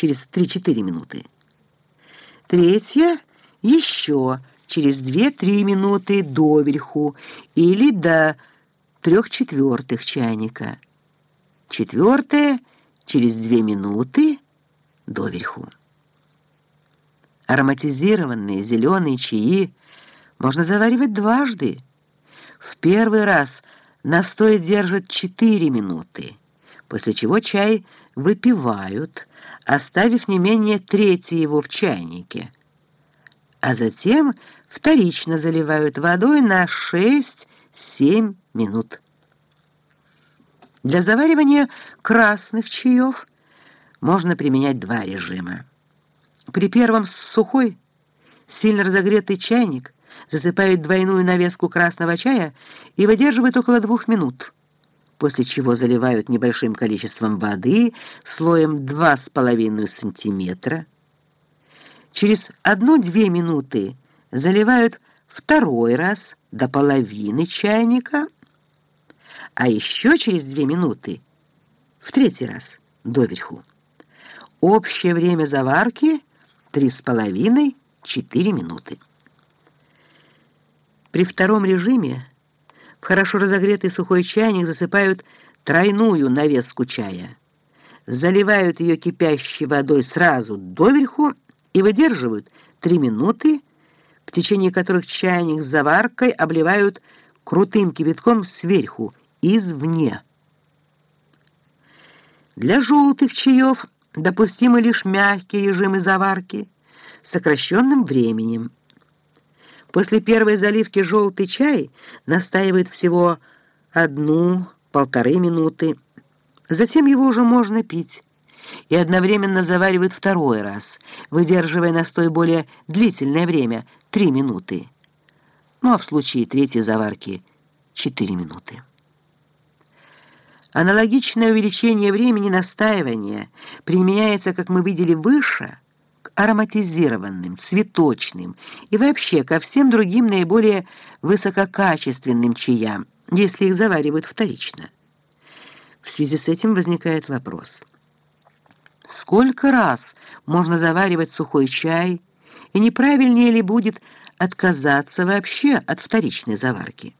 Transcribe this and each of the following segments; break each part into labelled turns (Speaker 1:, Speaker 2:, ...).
Speaker 1: через 3-4 минуты. Третья еще через 2-3 минуты доверху или до трех четвертых чайника. Четвертое через 2 минуты доверху. Ароматизированные зеленые чаи можно заваривать дважды. В первый раз настой держит 4 минуты, после чего чай выпивают, оставив не менее трети его в чайнике, а затем вторично заливают водой на 6-7 минут. Для заваривания красных чаев можно применять два режима. При первом сухой, сильно разогретый чайник засыпают двойную навеску красного чая и выдерживают около двух минут, после чего заливают небольшим количеством воды слоем 2,5 сантиметра. Через 1-2 минуты заливают второй раз до половины чайника, а еще через 2 минуты в третий раз доверху. Общее время заварки – три с половиной-четыре минуты. При втором режиме в хорошо разогретый сухой чайник засыпают тройную навеску чая, заливают ее кипящей водой сразу доверху и выдерживают три минуты, в течение которых чайник с заваркой обливают крутым кипятком сверху, извне. Для желтых чаев – допустимы лишь мягкие режимы заварки с сокращенным временем. После первой заливки желтый чай настаивает всего одну-полторы минуты. Затем его уже можно пить. И одновременно заваривают второй раз, выдерживая настой более длительное время – три минуты. Ну а в случае третьей заварки – четыре минуты. Аналогичное увеличение времени настаивания применяется, как мы видели выше, ароматизированным, цветочным и вообще ко всем другим наиболее высококачественным чаям, если их заваривают вторично. В связи с этим возникает вопрос. Сколько раз можно заваривать сухой чай, и неправильнее ли будет отказаться вообще от вторичной заварки?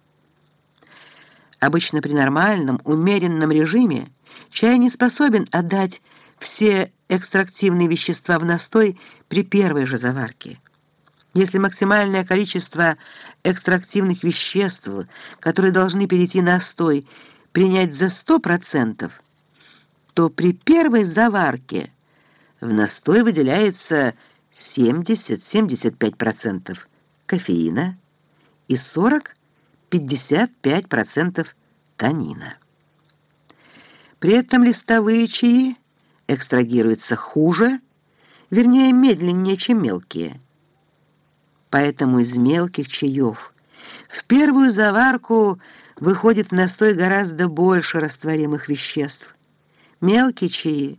Speaker 1: Обычно при нормальном, умеренном режиме чай не способен отдать все экстрактивные вещества в настой при первой же заварке. Если максимальное количество экстрактивных веществ, которые должны перейти на настой, принять за 100%, то при первой заварке в настой выделяется 70-75% кофеина и 40 55% танина. При этом листовые чаи экстрагируются хуже, вернее, медленнее, чем мелкие. Поэтому из мелких чаев в первую заварку выходит в настой гораздо больше растворимых веществ. Мелкие чаи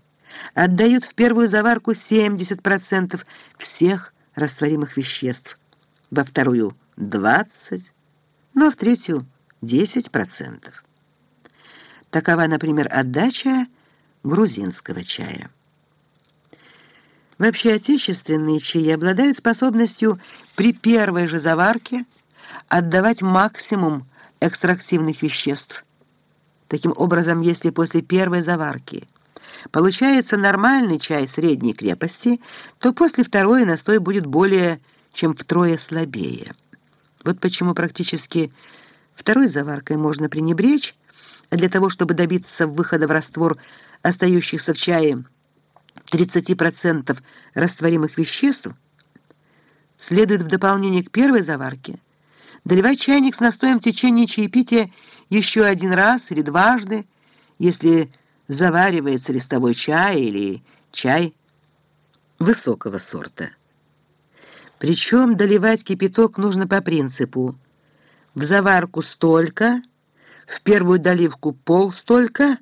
Speaker 1: отдают в первую заварку 70% всех растворимых веществ, во вторую – 20%, но в третью 10%. Такова, например, отдача грузинского чая. Вообще отечественные чаи обладают способностью при первой же заварке отдавать максимум экстрактивных веществ. Таким образом, если после первой заварки получается нормальный чай средней крепости, то после второй настой будет более чем втрое слабее. Вот почему практически второй заваркой можно пренебречь, для того, чтобы добиться выхода в раствор остающихся в чае 30% растворимых веществ, следует в дополнение к первой заварке доливать чайник с настоем в течение чаепития еще один раз или дважды, если заваривается листовой чай или чай высокого сорта. Причем доливать кипяток нужно по принципу в заварку столько, в первую доливку пол столько,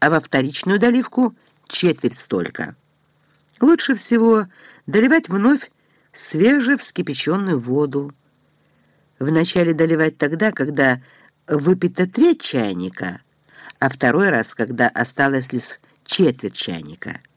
Speaker 1: а во вторичную доливку четверть столько. Лучше всего доливать вновь свежевскипяченную воду. Вначале доливать тогда, когда выпита треть чайника, а второй раз, когда осталось лишь четверть чайника –